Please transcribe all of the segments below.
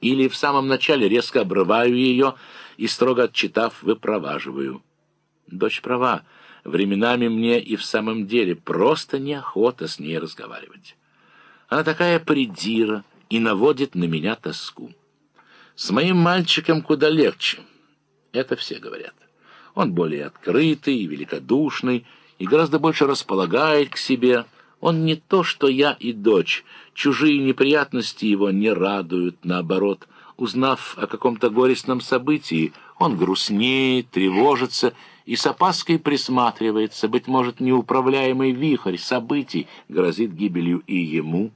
Или в самом начале резко обрываю ее и, строго отчитав, выпроваживаю. Дочь права. Временами мне и в самом деле просто неохота с ней разговаривать. Она такая придира и наводит на меня тоску. С моим мальчиком куда легче. Это все говорят. Он более открытый и великодушный, и гораздо больше располагает к себе. Он не то, что я и дочь. Чужие неприятности его не радуют, наоборот. Узнав о каком-то горестном событии, он грустнеет, тревожится и с опаской присматривается. Быть может, неуправляемый вихрь событий грозит гибелью и ему.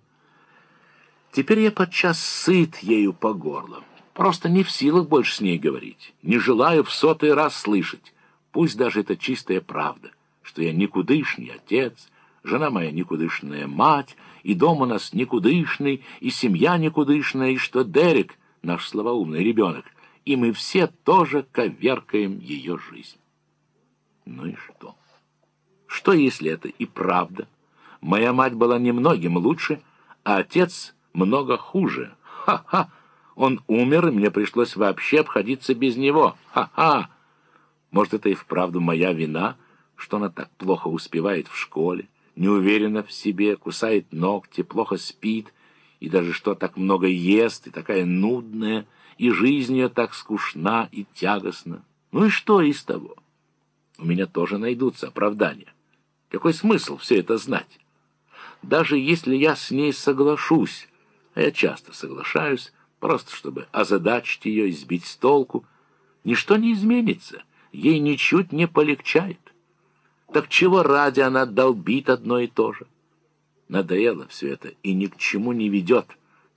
Теперь я подчас сыт ею по горло. Просто не в силах больше с ней говорить. Не желаю в сотый раз слышать. Пусть даже это чистая правда, что я никудышний отец, жена моя никудышная мать, и дом у нас никудышный, и семья никудышная, и что Дерек, наш слабоумный ребенок, и мы все тоже коверкаем ее жизнь. Ну и что? Что, если это и правда? Моя мать была немногим лучше, а отец много хуже. Ха-ха! Он умер, и мне пришлось вообще обходиться без него. Ха-ха! Может, это и вправду моя вина, что она так плохо успевает в школе, не уверена в себе, кусает ногти, плохо спит, и даже что так много ест, и такая нудная, и жизнь ее так скучна и тягостна. Ну и что из того? У меня тоже найдутся оправдания. Какой смысл все это знать? Даже если я с ней соглашусь, а я часто соглашаюсь, просто чтобы озадачить ее и сбить с толку, ничто не изменится, ей ничуть не полегчает. Так чего ради она долбит одно и то же? Надоело все это и ни к чему не ведет.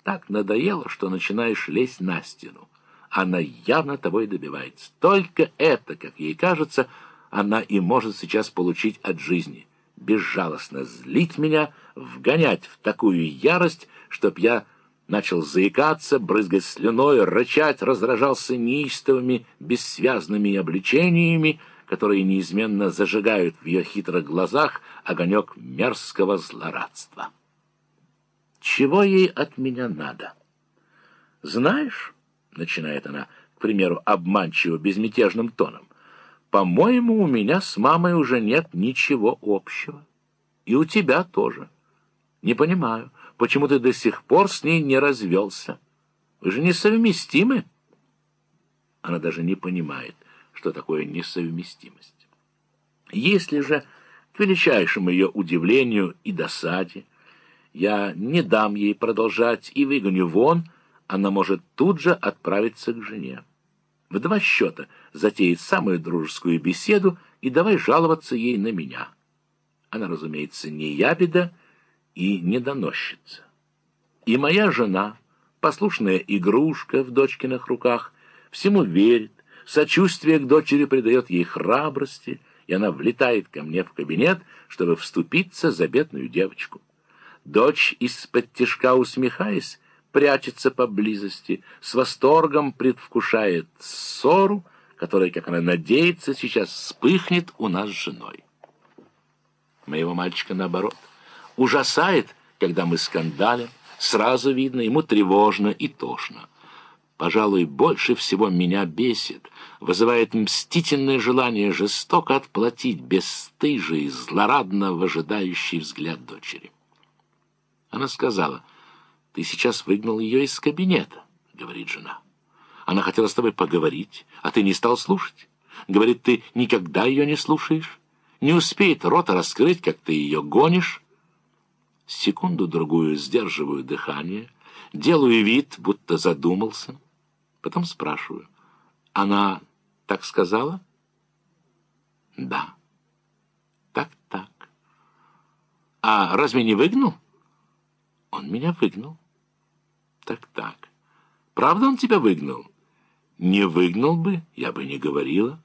Так надоело, что начинаешь лезть на стену. Она явно того и добивается. Только это, как ей кажется, она и может сейчас получить от жизни. Безжалостно злить меня, вгонять в такую ярость, чтоб я начал заикаться, брызгать слюной, рычать, раздражался неистовыми, бессвязными обличениями, которые неизменно зажигают в ее хитрых глазах огонек мерзкого злорадства. Чего ей от меня надо? Знаешь, — начинает она, к примеру, обманчиво безмятежным тоном, — по-моему, у меня с мамой уже нет ничего общего. И у тебя тоже. Не понимаю, почему ты до сих пор с ней не развелся. Вы же несовместимы. Она даже не понимает, что такое несовместимость. Если же, к величайшему ее удивлению и досаде, я не дам ей продолжать и выгоню вон, она может тут же отправиться к жене. В два счета затеять самую дружескую беседу и давай жаловаться ей на меня. Она, разумеется, не ябеда, и недоносчица. И моя жена, послушная игрушка в дочкиных руках, всему верит, сочувствие к дочери придает ей храбрости, и она влетает ко мне в кабинет, чтобы вступиться за бедную девочку. Дочь, из-под тишка усмехаясь, прячется поблизости, с восторгом предвкушает ссору, которая, как она надеется, сейчас вспыхнет у нас с женой. Моего мальчика наоборот — ужасает, когда мы скандалим. Сразу видно, ему тревожно и тошно. Пожалуй, больше всего меня бесит, вызывает мстительное желание жестоко отплатить бесстыжий, злорадно выжидающий взгляд дочери. Она сказала, «Ты сейчас выгнал ее из кабинета», — говорит жена. «Она хотела с тобой поговорить, а ты не стал слушать. Говорит, ты никогда ее не слушаешь, не успеет рота раскрыть, как ты ее гонишь». Секунду-другую сдерживаю дыхание, делаю вид, будто задумался. Потом спрашиваю. Она так сказала? Да. Так-так. А разве не выгнал? Он меня выгнал. Так-так. Правда он тебя выгнал? Не выгнал бы, я бы не говорила.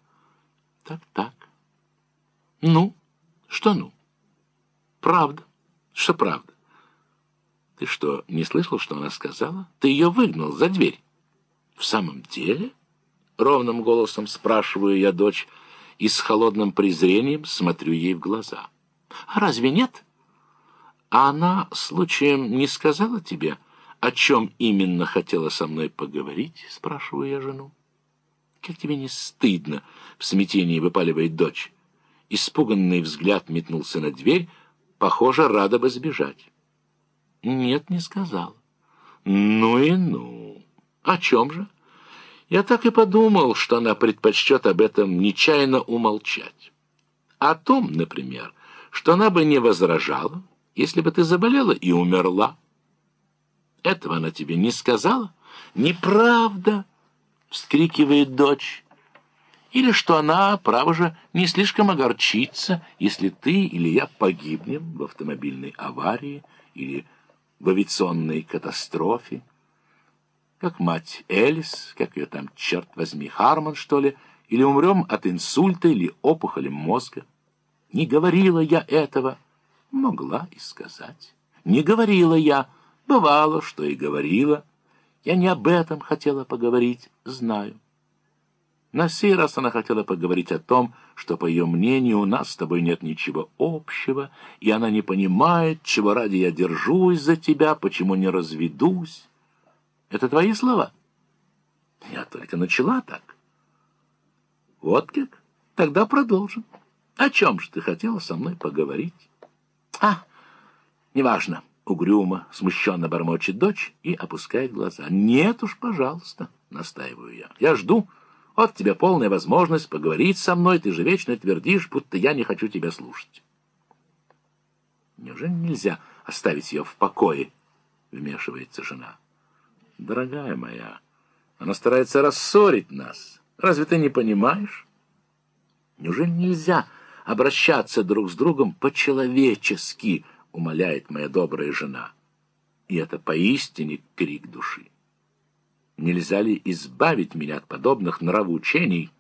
Так-так. Ну, что ну? Правда. Что правда? Ты что, не слышал, что она сказала? Ты ее выгнал за дверь. В самом деле? Ровным голосом спрашиваю я дочь и с холодным презрением смотрю ей в глаза. А разве нет? А она случаем не сказала тебе о чем именно хотела со мной поговорить?» — спрашиваю я жену. «Как тебе не стыдно?» — в смятении выпаливает дочь. Испуганный взгляд метнулся на дверь, похоже, рада бы сбежать. «Нет, не сказал». «Ну и ну! О чем же?» Я так и подумал, что она предпочтет об этом нечаянно умолчать. О том, например, что она бы не возражала, если бы ты заболела и умерла. Этого она тебе не сказала? Неправда, вскрикивает дочь. Или что она, право же, не слишком огорчится, если ты или я погибнем в автомобильной аварии или в авиационной катастрофе. Как мать Элис, как ее там, черт возьми, Харман, что ли, или умрем от инсульта или опухоли мозга. Не говорила я этого. Могла и сказать. Не говорила я. Бывало, что и говорила. Я не об этом хотела поговорить, знаю. На сей раз она хотела поговорить о том, что, по ее мнению, у нас с тобой нет ничего общего, и она не понимает, чего ради я держусь за тебя, почему не разведусь. Это твои слова? Я только начала так. Вот как? Тогда продолжим. О чем же ты хотела со мной поговорить? А, неважно. Угрюмо, смущенно бормочет дочь и опускает глаза. Нет уж, пожалуйста, настаиваю я. Я жду... Вот тебе полная возможность поговорить со мной, ты же вечно твердишь, будто я не хочу тебя слушать. Неужели нельзя оставить ее в покое? Вмешивается жена. Дорогая моя, она старается рассорить нас. Разве ты не понимаешь? Неужели нельзя обращаться друг с другом по-человечески, умоляет моя добрая жена. И это поистине крик души. Нельзя ли избавить меня от подобных нравоучений?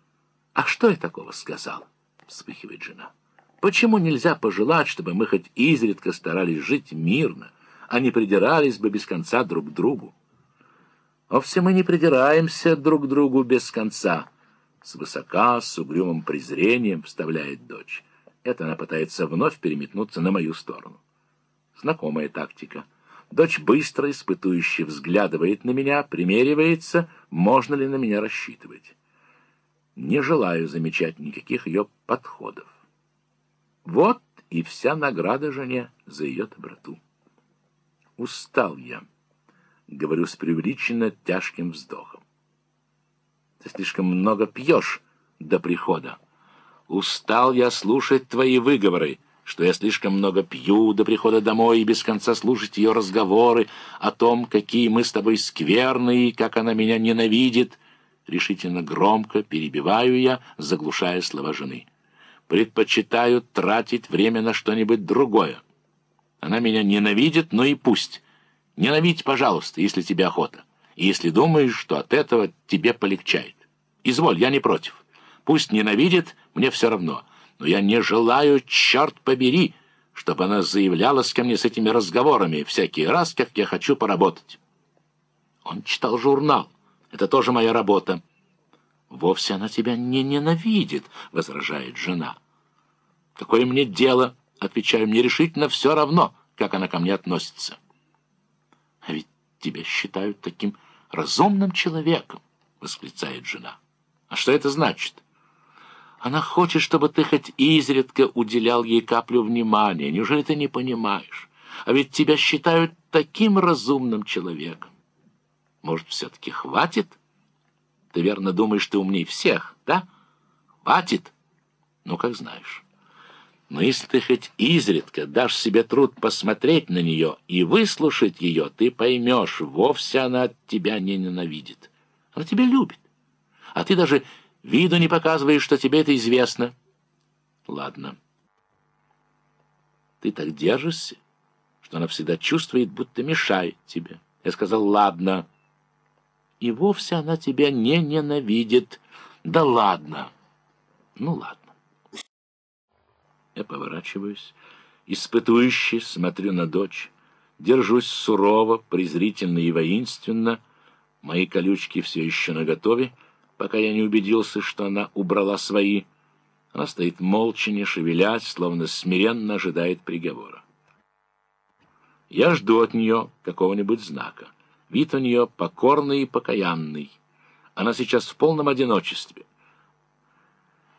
— А что я такого сказал? — вспыхивает жена. — Почему нельзя пожелать, чтобы мы хоть изредка старались жить мирно, а не придирались бы без конца друг к другу? — Вовсе мы не придираемся друг к другу без конца. Свысока, с угрюмым презрением вставляет дочь. Это она пытается вновь переметнуться на мою сторону. Знакомая тактика — Дочь быстро, испытующе взглядывает на меня, примеривается, можно ли на меня рассчитывать. Не желаю замечать никаких ее подходов. Вот и вся награда жене за ее доброту. Устал я, говорю с преувеличенно тяжким вздохом. Ты слишком много пьешь до прихода. Устал я слушать твои выговоры, что я слишком много пью до прихода домой и без конца слушать ее разговоры о том, какие мы с тобой скверные, как она меня ненавидит. Решительно громко перебиваю я, заглушая слова жены. Предпочитаю тратить время на что-нибудь другое. Она меня ненавидит, но и пусть. Ненавидь, пожалуйста, если тебе охота. И если думаешь, что от этого тебе полегчает. Изволь, я не против. Пусть ненавидит, мне все равно но я не желаю, черт побери, чтобы она заявлялась ко мне с этими разговорами всякий раз, как я хочу поработать. Он читал журнал. Это тоже моя работа. Вовсе она тебя не ненавидит, возражает жена. Какое мне дело, отвечаю, мне решительно все равно, как она ко мне относится. Тебя считают таким разумным человеком, восклицает жена. А что это значит? — она хочет, чтобы ты хоть изредка уделял ей каплю внимания. Неужели ты не понимаешь? А ведь тебя считают таким разумным человеком. Может, все-таки хватит? Ты верно думаешь, ты умней всех, да? Хватит? Ну, как знаешь. Но если ты хоть изредка дашь себе труд посмотреть на нее и выслушать ее, ты поймешь, вовсе она тебя не ненавидит. Она тебя любит. А ты даже Виду не показываешь, что тебе это известно. Ладно. Ты так держишься, что она всегда чувствует, будто мешает тебе. Я сказал, ладно. И вовсе она тебя не ненавидит. Да ладно. Ну, ладно. Я поворачиваюсь, испытующе смотрю на дочь, держусь сурово, презрительно и воинственно. Мои колючки все еще наготове, пока я не убедился, что она убрала свои. Она стоит молча, не шевелясь, словно смиренно ожидает приговора. Я жду от нее какого-нибудь знака. Вид у нее покорный и покаянный. Она сейчас в полном одиночестве.